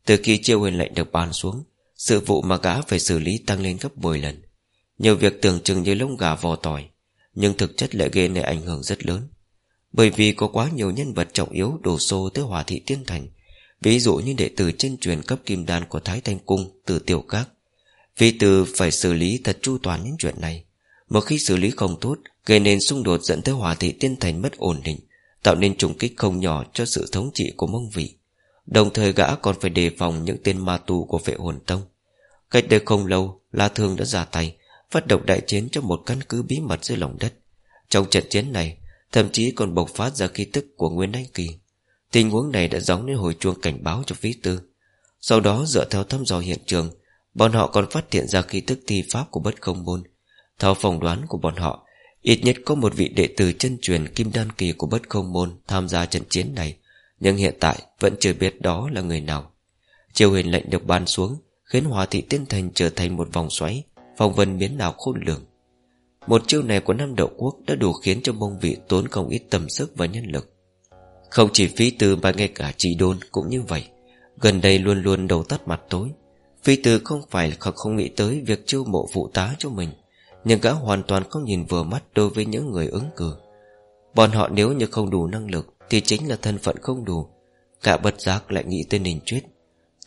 Từ khi chiêu huyền lệnh được ban xuống, Sự vụ mà gã phải xử lý tăng lên gấp 10 lần. Nhiều việc tưởng chừng như lông gà vò tỏi, Nhưng thực chất lại gây nên ảnh hưởng rất lớn. Bởi vì có quá nhiều nhân vật trọng yếu đổ xô tới hòa thị tiên thành, Ví dụ như đệ tử chân truyền cấp kim đan của Thái Thanh Cung từ tiểu các. Vì từ phải xử lý thật chu toàn những chuyện này Một khi xử lý không tốt, Gây nên xung đột dẫn tới hòa thị tiên thành mất ổn định Tạo nên trùng kích không nhỏ cho sự thống trị của mông vị. Đồng thời gã còn phải đề phòng những tên ma tu của vệ hồn tông. Cách đây không lâu, La Thương đã ra tay, Phát động đại chiến cho một căn cứ bí mật dưới lòng đất. Trong trận chiến này, Thậm chí còn bộc phát ra khí tức của Nguyên Anh Kỳ. Tình huống này đã giống đến hồi chuông cảnh báo cho phí tư. Sau đó, dựa theo thăm dò hiện trường, Bọn họ còn phát hiện ra khí tức thi pháp của bất không môn. Theo phỏng đoán của bọn họ Ít nhất có một vị đệ tử chân truyền Kim Đan Kỳ của bất không môn Tham gia trận chiến này, Nhưng hiện tại vẫn chưa biết đó là người nào. Triều huyền lệnh được ban xuống, Khiến hòa thị tiên thành trở thành một vòng xoáy Phòng vân biến nào khôn lường. Một chiêu này của Nam Đậu Quốc Đã đủ khiến cho mông vị tốn không ít tầm sức và nhân lực. Không chỉ phí tư mà ngay cả chỉ đôn cũng như vậy. Gần đây luôn luôn đầu tắt mặt tối. Phi tư không phải là không nghĩ tới Việc chiêu mộ phụ tá cho mình. Nhưng gã hoàn toàn không nhìn vừa mắt Đối với những người ứng cử. Bọn họ nếu như không đủ năng lực Thì chính là thân phận không đủ. Cả bất giác lại nghĩ tới Ninh truyết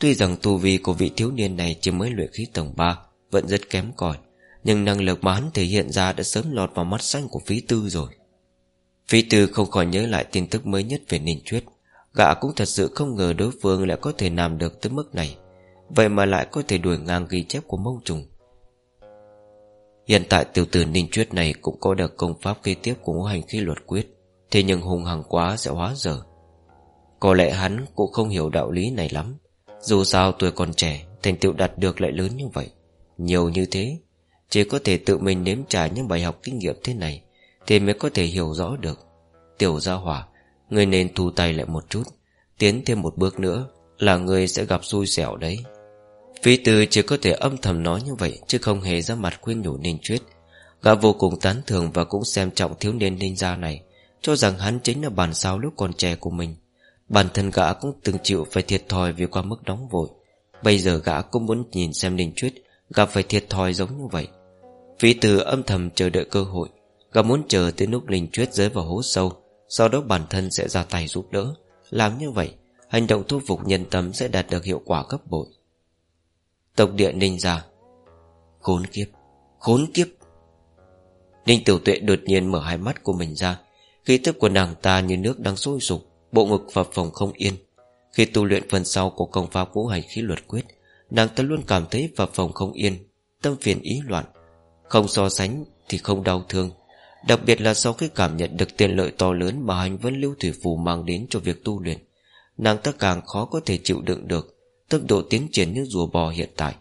Tuy rằng tu vi của vị thiếu niên này Chỉ mới luyện khí tầng 3 Vẫn rất kém cỏi, Nhưng năng lực mà hắn thể hiện ra Đã sớm lọt vào mắt xanh của phí tư rồi. Phí tư không khỏi nhớ lại tin tức mới nhất về Ninh Chuyết Gã cũng thật sự không ngờ đối phương lại có thể làm được tới mức này. Vậy mà lại có thể đuổi ngang ghi chép của mông trùng. Hiện tại tiểu tử Ninh truyết này Cũng có được công pháp kế tiếp của ngũ hành khí luật quyết, Thế nhưng hùng hằng quá sẽ hóa dở. Có lẽ hắn cũng không hiểu đạo lý này lắm. Dù sao tuổi còn trẻ, Thành tựu đạt được lại lớn như vậy. Nhiều như thế, Chỉ có thể tự mình nếm trải những bài học kinh nghiệm thế này, Thì mới có thể hiểu rõ được. Tiểu gia hỏa Người nên thu tay lại một chút, Tiến thêm một bước nữa Là người sẽ gặp xui xẻo đấy. Phi từ chỉ có thể âm thầm nói như vậy, Chứ không hề ra mặt khuyên nhủ Ninh Chuyết. Gã vô cùng tán thường và cũng xem trọng thiếu niên ninh gia này, Cho rằng hắn chính là bản sao lúc còn trẻ của mình. Bản thân gã cũng từng chịu phải thiệt thòi vì qua mức đóng vội. Bây giờ gã cũng muốn nhìn xem Ninh Chuyết, Gặp phải thiệt thòi giống như vậy. Phi từ âm thầm chờ đợi cơ hội. Gã muốn chờ tới lúc Ninh Chuyết rơi vào hố sâu, Sau đó bản thân sẽ ra tay giúp đỡ. Làm như vậy, Hành động thu phục nhân tâm sẽ đạt được hiệu quả gấp bội. Tộc địa ninh ra Khốn kiếp Khốn kiếp. Ninh tiểu tuệ đột nhiên mở hai mắt của mình ra. Khí tức của nàng ta như nước đang sôi sục, Bộ ngực phập phồng không yên. Khi tu luyện phần sau của công pháp ngũ hành khí luật quyết, Nàng ta luôn cảm thấy phập phồng không yên, Tâm phiền ý loạn. Không so sánh thì không đau thương. Đặc biệt là sau khi cảm nhận được tiền lợi to lớn Mà hành vân lưu thủy phù mang đến cho việc tu luyện, Nàng ta càng khó có thể chịu đựng được. Tốc độ tiến triển như rùa bò hiện tại.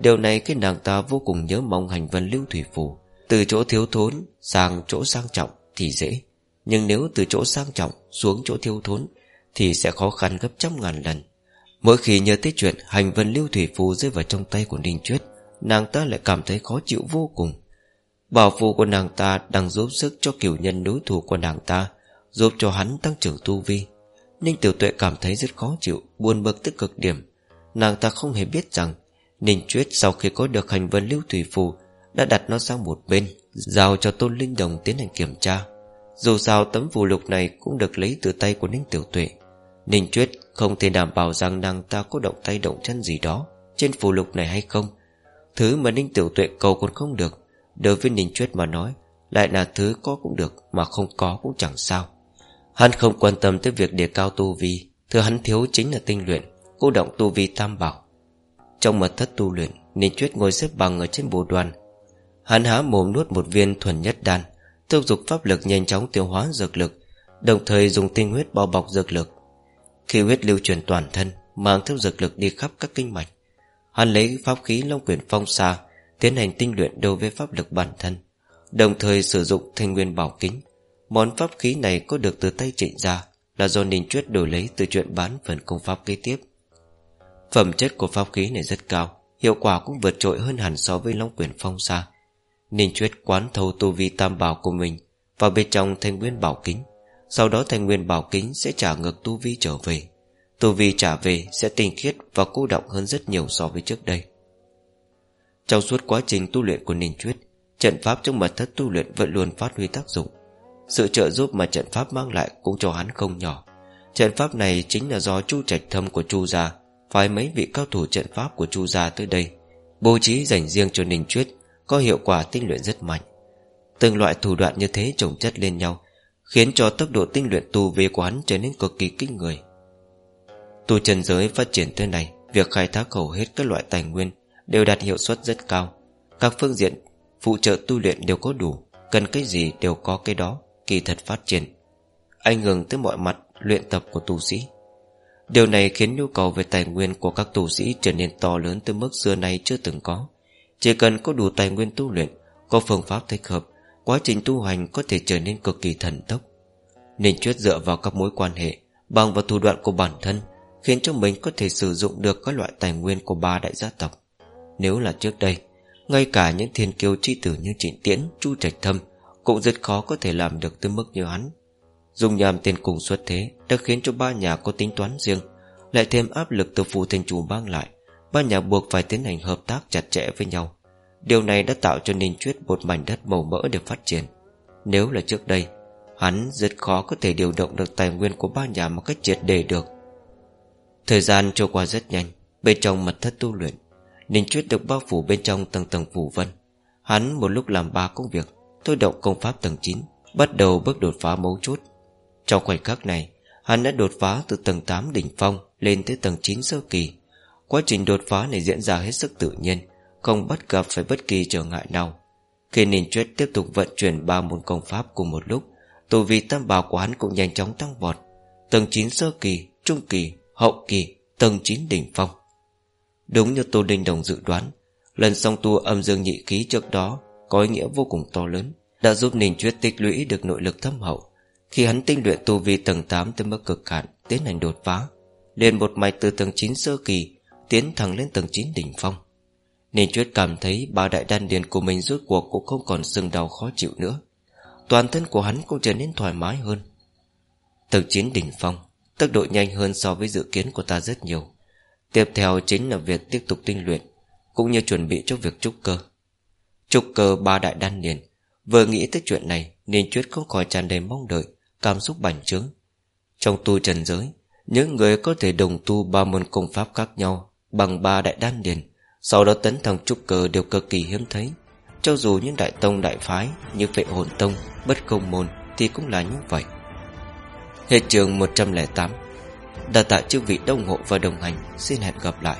Điều này cái nàng ta vô cùng nhớ mong hành vân lưu thủy phù. Từ chỗ thiếu thốn sang chỗ sang trọng thì dễ. Nhưng nếu từ chỗ sang trọng xuống chỗ thiếu thốn Thì sẽ khó khăn gấp trăm ngàn lần. Mỗi khi nhớ tới chuyện hành vân lưu thủy phù rơi vào trong tay của Ninh Chuyết Nàng ta lại cảm thấy khó chịu vô cùng. Bảo phù của nàng ta đang giúp sức cho kiểu nhân đối thủ của nàng ta, Giúp cho hắn tăng trưởng tu vi. Ninh Tiểu Tuệ cảm thấy rất khó chịu, Buồn bực tới cực điểm. Nàng ta không hề biết rằng, Ninh Chuyết sau khi có được hành vân lưu thủy phù, Đã đặt nó sang một bên, Giao cho Tôn Linh Đồng tiến hành kiểm tra. Dù sao, tấm phù lục này Cũng được lấy từ tay của Ninh Tiểu Tuệ. Ninh Chuyết không thể đảm bảo rằng Nàng ta có động tay động chân gì đó Trên phù lục này hay không. Thứ mà Ninh Tiểu Tuệ cầu còn không được, Đối với Ninh Chuyết mà nói, Lại là thứ có cũng được Mà không có cũng chẳng sao. Hắn không quan tâm tới việc đề cao tu vi, Thứ hắn thiếu chính là tinh luyện. Cô động tu vi tam bảo. Trong mật thất tu luyện, Ninh Chuyết ngồi xếp bằng ở trên bồ đoàn. Hắn há mồm nuốt một viên thuần nhất đan, Thúc dục pháp lực nhanh chóng tiêu hóa dược lực, Đồng thời dùng tinh huyết bao bọc dược lực. Khi huyết lưu truyền toàn thân, Mang theo dược lực đi khắp các kinh mạch, Hắn lấy pháp khí Long Quyền Phong xa Tiến hành tinh luyện đối với pháp lực bản thân, Đồng thời sử dụng thanh nguyên bảo kính. Món pháp khí này có được từ tay trịnh ra Là do Ninh Chuyết đổi lấy từ chuyện bán phần công pháp kế tiếp. Phẩm chất của pháp khí này rất cao, Hiệu quả cũng vượt trội hơn hẳn so với Long Quyền Phong xa Ninh Chuyết quán thâu tu vi tam bảo của mình Vào bên trong thanh nguyên bảo kính, Sau đó thanh nguyên bảo kính sẽ trả ngược tu vi trở về. Tu vi trả về sẽ tinh khiết Và cô động hơn rất nhiều so với trước đây. Trong suốt quá trình tu luyện của Ninh Chuyết, Trận pháp trong mật thất tu luyện vẫn luôn phát huy tác dụng. Sự trợ giúp mà trận pháp mang lại Cũng cho hắn không nhỏ. Trận pháp này chính là do chu trạch thâm của chu gia Phái mấy vị cao thủ trận pháp của chu gia tới đây, Bố trí dành riêng cho Ninh Chuyết, Có hiệu quả tinh luyện rất mạnh. Từng loại thủ đoạn như thế chồng chất lên nhau, Khiến cho tốc độ tinh luyện tu vi Quán trở nên cực kỳ kinh người. Tu chân giới phát triển tới này, Việc khai thác hầu hết các loại tài nguyên Đều đạt hiệu suất rất cao. Các phương diện phụ trợ tu luyện đều có đủ, Cần cái gì đều có cái đó, Kỳ thật phát triển, Ảnh hưởng tới mọi mặt luyện tập của tu sĩ. Điều này khiến nhu cầu về tài nguyên của các tu sĩ trở nên to lớn tới mức xưa nay chưa từng có. Chỉ cần có đủ tài nguyên tu luyện, có phương pháp thích hợp, quá trình tu hành có thể trở nên cực kỳ thần tốc. Nên chuyết dựa vào các mối quan hệ, bằng vào thủ đoạn của bản thân, khiến cho mình có thể sử dụng được các loại tài nguyên của ba đại gia tộc. Nếu là trước đây, ngay cả những thiên kiêu chi tử như Trịnh Tiễn, Chu Trạch Thâm cũng rất khó có thể làm được tới mức như hắn. Dùng nhàm tiền cùng xuất thế Đã khiến cho ba nhà có tính toán riêng, Lại thêm áp lực từ phù thành chủ mang lại, Ba nhà buộc phải tiến hành hợp tác chặt chẽ với nhau. Điều này đã tạo cho Ninh Chuyết một mảnh đất màu mỡ để phát triển. Nếu là trước đây, Hắn rất khó có thể điều động được tài nguyên của ba nhà một cách triệt đề được. Thời gian trôi qua rất nhanh, Bên trong mật thất tu luyện, Ninh Chuyết được bao phủ bên trong tầng tầng phủ vân. Hắn một lúc làm ba công việc, Thôi động công pháp tầng 9 Bắt đầu bước đột phá mấu chốt trong khoảnh khắc này Hắn đã đột phá từ tầng 8 đỉnh phong Lên tới tầng 9 sơ kỳ. Quá trình đột phá này diễn ra hết sức tự nhiên Không bắt gặp phải bất kỳ trở ngại nào. Khi Ninh Chuyết tiếp tục vận chuyển ba môn công pháp cùng một lúc Tù vì tam bào của hắn cũng nhanh chóng tăng vọt. Tầng 9 sơ kỳ, trung kỳ, hậu kỳ Tầng 9 đỉnh phong. Đúng như Tô Đinh Đồng dự đoán Lần song tu âm dương nhị khí trước đó Có ý nghĩa vô cùng to lớn Đã giúp Ninh Chuyết tích lũy được nội lực thâm hậu khi hắn tinh luyện tu vi tầng 8 tới mức cực hạn, Tiến hành đột phá, liền một mạch từ tầng 9 sơ kỳ Tiến thẳng lên tầng 9 đỉnh phong. Nên Chuyết cảm thấy ba đại đan điền của mình rốt cuộc cũng không còn sưng đau khó chịu nữa. Toàn thân của hắn cũng trở nên thoải mái hơn. Tầng 9 đỉnh phong, Tốc độ nhanh hơn so với dự kiến của ta rất nhiều. Tiếp theo chính là việc tiếp tục tinh luyện, Cũng như chuẩn bị cho việc trúc cơ. Trúc cơ ba đại đan điền, Vừa nghĩ tới chuyện này, Nên Chuyết không khỏi tràn đầy mong đợi. Cảm xúc bành trướng. Trong tu trần giới Những người có thể đồng tu ba môn công pháp khác nhau Bằng ba đại đan điền Sau đó tấn thăng trúc cơ đều cực kỳ hiếm thấy. Cho dù những đại tông đại phái Như vệ hồn tông, bất công môn Thì cũng là như vậy. Hệ trường 108 Đà tạ chư vị đồng hộ và đồng hành. Xin hẹn gặp lại.